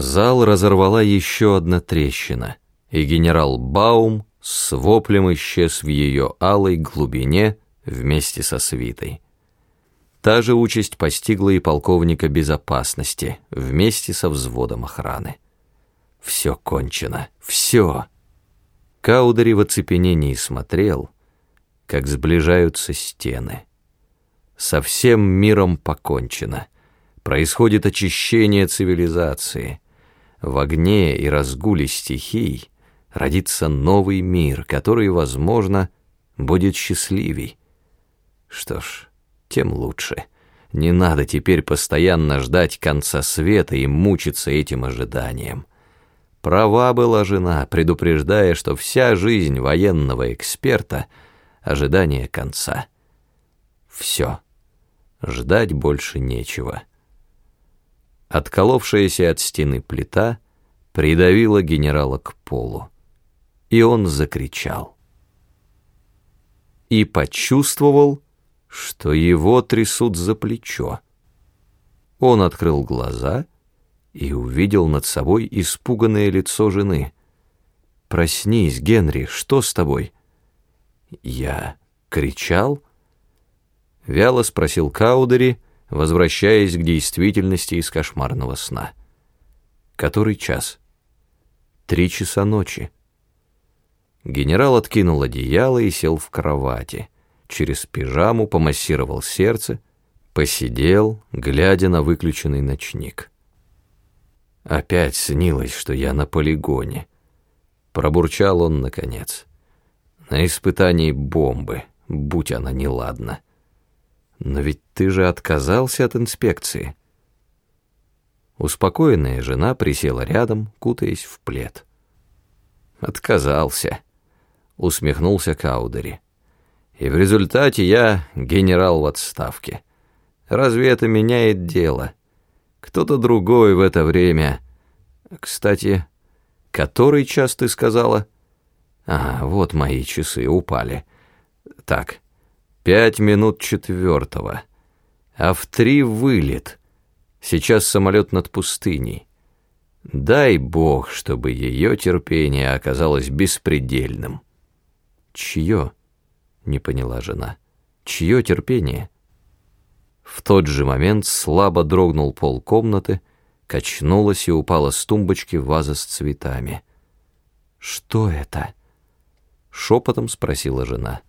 Зал разорвала еще одна трещина, и генерал Баум с воплем исчез в ее алой глубине вместе со свитой. Та же участь постигла и полковника безопасности вместе со взводом охраны. Все кончено, все. Каудари в оцепенении смотрел, как сближаются стены. Со всем миром покончено. Происходит очищение цивилизации. В огне и разгуле стихий родится новый мир, который, возможно, будет счастливей. Что ж, тем лучше. Не надо теперь постоянно ждать конца света и мучиться этим ожиданием. Права была жена, предупреждая, что вся жизнь военного эксперта — ожидание конца. Все. Ждать больше нечего. Отколовшаяся от стены плита придавила генерала к полу, и он закричал. И почувствовал, что его трясут за плечо. Он открыл глаза и увидел над собой испуганное лицо жены. «Проснись, Генри, что с тобой?» «Я кричал?» Вяло спросил Каудери, возвращаясь к действительности из кошмарного сна. «Который час?» «Три часа ночи». Генерал откинул одеяло и сел в кровати через пижаму помассировал сердце, посидел, глядя на выключенный ночник. Опять снилось, что я на полигоне. Пробурчал он наконец. На испытании бомбы, будь она неладна. Но ведь ты же отказался от инспекции. Успокоенная жена присела рядом, кутаясь в плед. «Отказался», — усмехнулся Каудери и в результате я генерал в отставке. Разве это меняет дело? Кто-то другой в это время... Кстати, который час ты сказала? А, вот мои часы упали. Так, пять минут четвертого. А в три вылет. Сейчас самолет над пустыней. Дай бог, чтобы ее терпение оказалось беспредельным. Чье? не поняла жена. Чье терпение? В тот же момент слабо дрогнул пол комнаты, качнулась и упала с тумбочки ваза с цветами. «Что это?» — шепотом спросила жена.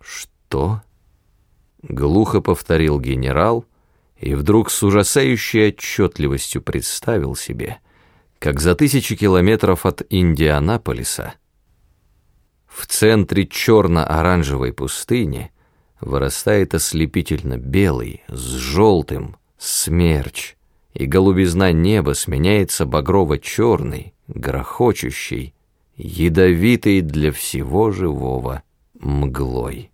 «Что?» — глухо повторил генерал и вдруг с ужасающей отчетливостью представил себе, как за тысячи километров от Индианаполиса в центре черно-оранжевой пустыни вырастает ослепительно белый, с желтым, смерч, и голубизна неба сменяется багрово-черной, грохочущей, ядовитой для всего живого мглой.